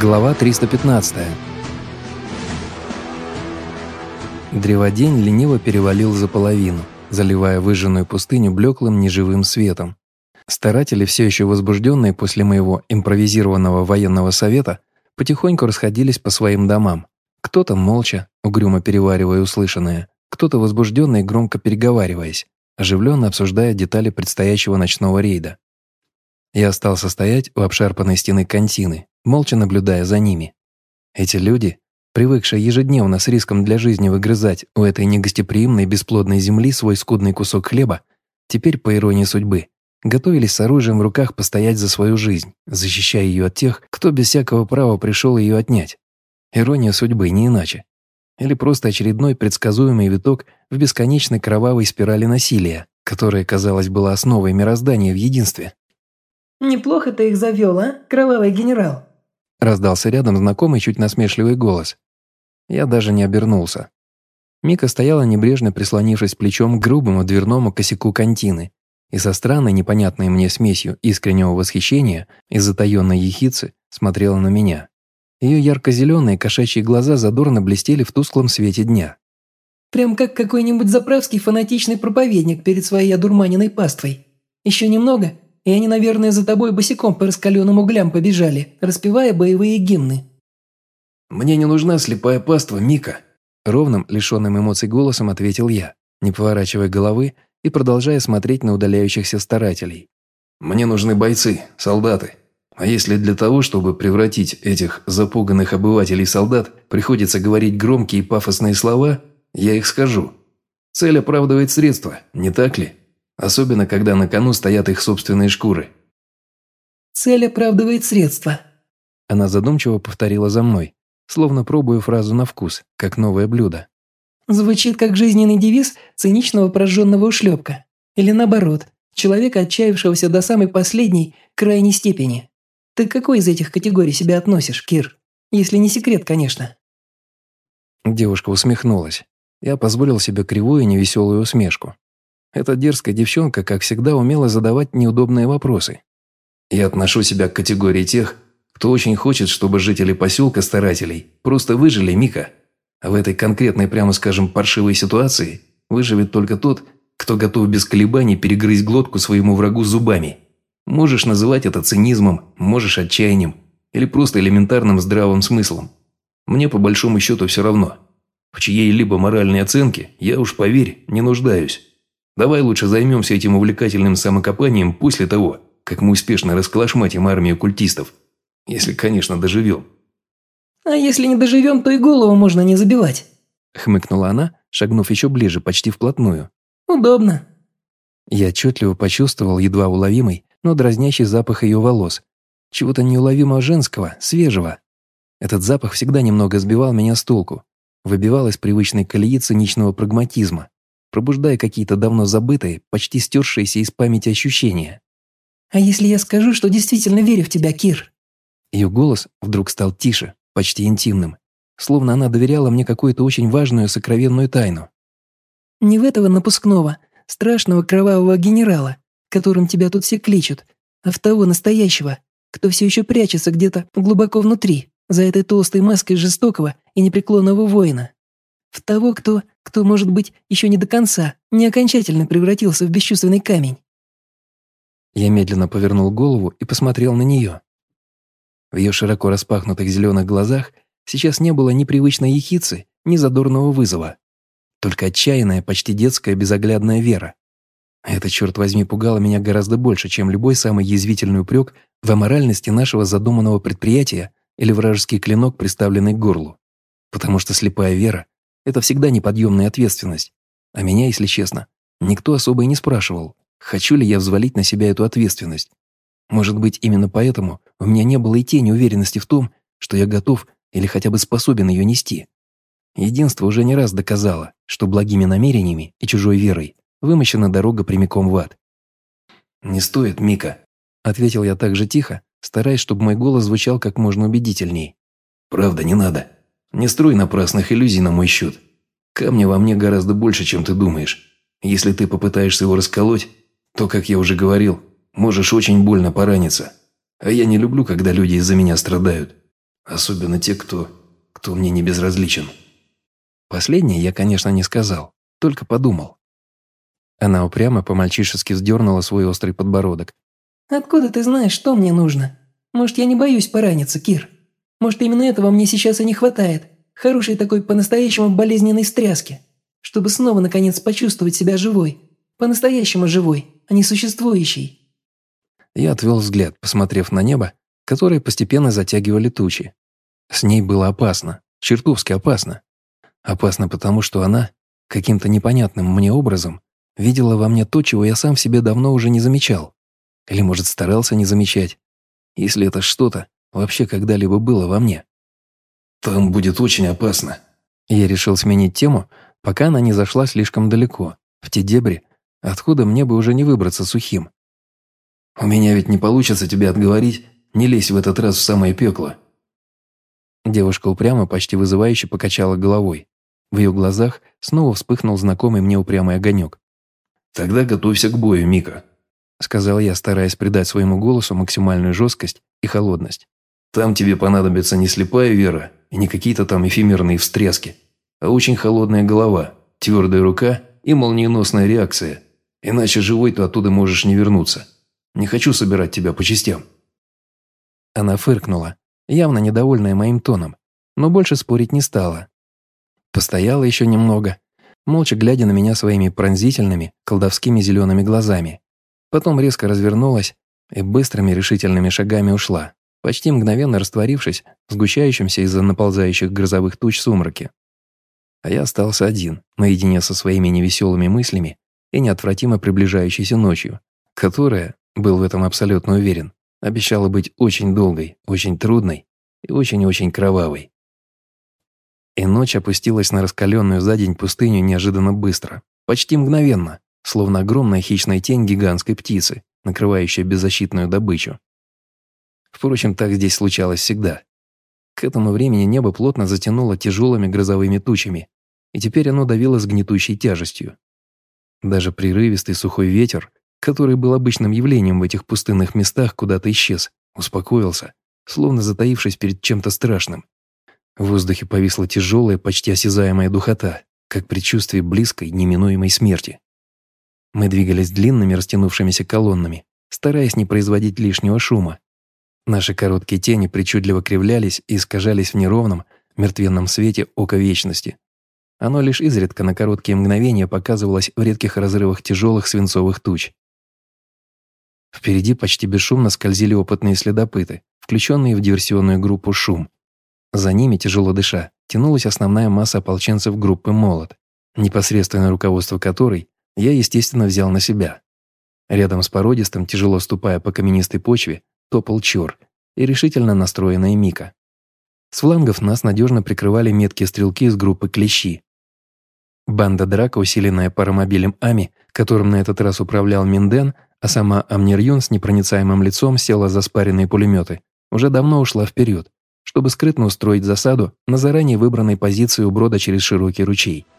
Глава 315 Древодень лениво перевалил за половину, заливая выжженную пустыню блеклым неживым светом. Старатели, все еще возбужденные после моего импровизированного военного совета, потихоньку расходились по своим домам. Кто-то молча, угрюмо переваривая услышанное, кто-то возбужденный, громко переговариваясь, оживленно обсуждая детали предстоящего ночного рейда. Я остался стоять у обшарпанной стены контины, молча наблюдая за ними. Эти люди, привыкшие ежедневно с риском для жизни выгрызать у этой негостеприимной бесплодной земли свой скудный кусок хлеба, теперь, по иронии судьбы, готовились с оружием в руках постоять за свою жизнь, защищая ее от тех, кто без всякого права пришел ее отнять. Ирония судьбы, не иначе. Или просто очередной предсказуемый виток в бесконечной кровавой спирали насилия, которая, казалось, была основой мироздания в единстве. «Неплохо ты их завел, а, кровавый генерал?» Раздался рядом знакомый чуть насмешливый голос. Я даже не обернулся. Мика стояла небрежно прислонившись плечом к грубому дверному косяку контины и со странной непонятной мне смесью искреннего восхищения и затаённой ехицы смотрела на меня. Ее ярко-зеленые кошачьи глаза задорно блестели в тусклом свете дня. «Прям как какой-нибудь заправский фанатичный проповедник перед своей одурманенной паствой. Еще немного, и они, наверное, за тобой босиком по раскаленным углям побежали, распевая боевые гимны». «Мне не нужна слепая паства, Мика», – ровным, лишенным эмоций голосом ответил я, не поворачивая головы и продолжая смотреть на удаляющихся старателей. «Мне нужны бойцы, солдаты, а если для того, чтобы превратить этих запуганных обывателей в солдат, приходится говорить громкие и пафосные слова, я их скажу. Цель оправдывает средства, не так ли? Особенно, когда на кону стоят их собственные шкуры. «Цель оправдывает средства», – она задумчиво повторила за мной, словно пробуя фразу на вкус, как новое блюдо. Звучит как жизненный девиз циничного прожженного ушлепка. Или наоборот, человека, отчаявшегося до самой последней, крайней степени. Ты к какой из этих категорий себя относишь, Кир? Если не секрет, конечно». Девушка усмехнулась. Я позволил себе кривую и невеселую усмешку. Эта дерзкая девчонка, как всегда, умела задавать неудобные вопросы. Я отношу себя к категории тех, кто очень хочет, чтобы жители поселка старателей просто выжили Мика. А в этой конкретной, прямо скажем, паршивой ситуации выживет только тот, кто готов без колебаний перегрызть глотку своему врагу зубами. Можешь называть это цинизмом, можешь отчаянием или просто элементарным здравым смыслом. Мне по большому счету все равно. В чьей-либо моральной оценке я уж, поверь, не нуждаюсь. Давай лучше займемся этим увлекательным самокопанием после того, как мы успешно расколошматим армию культистов. Если, конечно, доживем. «А если не доживем, то и голову можно не забивать», хмыкнула она, шагнув еще ближе, почти вплотную. «Удобно». Я отчетливо почувствовал едва уловимый, но дразнящий запах ее волос. Чего-то неуловимого женского, свежего. Этот запах всегда немного сбивал меня с толку, выбивал из привычной колеи циничного прагматизма, пробуждая какие-то давно забытые, почти стершиеся из памяти ощущения. «А если я скажу, что действительно верю в тебя, Кир?» Ее голос вдруг стал тише, почти интимным, словно она доверяла мне какую-то очень важную сокровенную тайну. «Не в этого напускного, страшного кровавого генерала, которым тебя тут все кличут, а в того настоящего, кто все еще прячется где-то глубоко внутри, за этой толстой маской жестокого и непреклонного воина. В того, кто, кто, может быть, еще не до конца, не окончательно превратился в бесчувственный камень. Я медленно повернул голову и посмотрел на нее. В ее широко распахнутых зеленых глазах сейчас не было ни привычной ехицы, ни задорного вызова. Только отчаянная, почти детская безоглядная вера. Это, черт возьми, пугало меня гораздо больше, чем любой самый язвительный упрек в аморальности нашего задуманного предприятия или вражеский клинок, приставленный к горлу. Потому что слепая вера — это всегда неподъемная ответственность. А меня, если честно, никто особо и не спрашивал, хочу ли я взвалить на себя эту ответственность. Может быть, именно поэтому у меня не было и тени уверенности в том, что я готов или хотя бы способен ее нести. Единство уже не раз доказало, что благими намерениями и чужой верой вымощена дорога прямиком в ад. «Не стоит, Мика», — ответил я так же тихо, стараясь, чтобы мой голос звучал как можно убедительней. «Правда, не надо. Не строй напрасных иллюзий на мой счет. Камня во мне гораздо больше, чем ты думаешь. Если ты попытаешься его расколоть, то, как я уже говорил, можешь очень больно пораниться. А я не люблю, когда люди из-за меня страдают. Особенно те, кто... кто мне не безразличен». Последнее я, конечно, не сказал, только подумал. Она упрямо по-мальчишески вздернула свой острый подбородок. «Откуда ты знаешь, что мне нужно? Может, я не боюсь пораниться, Кир? Может, именно этого мне сейчас и не хватает? Хорошей такой по-настоящему болезненной стряски, чтобы снова, наконец, почувствовать себя живой. По-настоящему живой, а не существующей». Я отвел взгляд, посмотрев на небо, которое постепенно затягивали тучи. С ней было опасно, чертовски опасно. Опасно потому, что она, каким-то непонятным мне образом, видела во мне то, чего я сам в себе давно уже не замечал. Или, может, старался не замечать, если это что-то вообще когда-либо было во мне. «Там будет очень опасно». Я решил сменить тему, пока она не зашла слишком далеко, в те дебри, откуда мне бы уже не выбраться сухим. «У меня ведь не получится тебя отговорить, не лезь в этот раз в самое пекло». Девушка упрямо, почти вызывающе покачала головой. В ее глазах снова вспыхнул знакомый мне упрямый огонек. «Тогда готовься к бою, Мика», — сказал я, стараясь придать своему голосу максимальную жесткость и холодность. «Там тебе понадобится не слепая вера и не какие-то там эфемерные встряски, а очень холодная голова, твердая рука и молниеносная реакция. Иначе живой ты оттуда можешь не вернуться. Не хочу собирать тебя по частям». Она фыркнула, явно недовольная моим тоном, но больше спорить не стала. Постояла еще немного, молча глядя на меня своими пронзительными, колдовскими зелеными глазами. Потом резко развернулась и быстрыми решительными шагами ушла, почти мгновенно растворившись в сгущающемся из-за наползающих грозовых туч сумраке. А я остался один, наедине со своими невеселыми мыслями и неотвратимо приближающейся ночью, которая, был в этом абсолютно уверен, обещала быть очень долгой, очень трудной и очень-очень кровавой. И ночь опустилась на раскаленную за день пустыню неожиданно быстро, почти мгновенно, словно огромная хищная тень гигантской птицы, накрывающая беззащитную добычу. Впрочем, так здесь случалось всегда. К этому времени небо плотно затянуло тяжелыми грозовыми тучами, и теперь оно давило с гнетущей тяжестью. Даже прерывистый сухой ветер, который был обычным явлением в этих пустынных местах, куда-то исчез, успокоился, словно затаившись перед чем-то страшным. В воздухе повисла тяжелая, почти осязаемая духота, как предчувствие близкой, неминуемой смерти. Мы двигались длинными растянувшимися колоннами, стараясь не производить лишнего шума. Наши короткие тени причудливо кривлялись и искажались в неровном, мертвенном свете ока вечности. Оно лишь изредка на короткие мгновения показывалось в редких разрывах тяжелых свинцовых туч. Впереди почти бесшумно скользили опытные следопыты, включенные в диверсионную группу «Шум», за ними, тяжело дыша, тянулась основная масса ополченцев группы «Молот», непосредственное руководство которой я, естественно, взял на себя. Рядом с породистым, тяжело ступая по каменистой почве, топал Чор и решительно настроенная Мика. С флангов нас надежно прикрывали меткие стрелки из группы «Клещи». Банда драка, усиленная паромобилем Ами, которым на этот раз управлял Минден, а сама Амнир с непроницаемым лицом села за спаренные пулеметы, уже давно ушла вперед, чтобы скрытно устроить засаду на заранее выбранной позиции у брода через широкий ручей –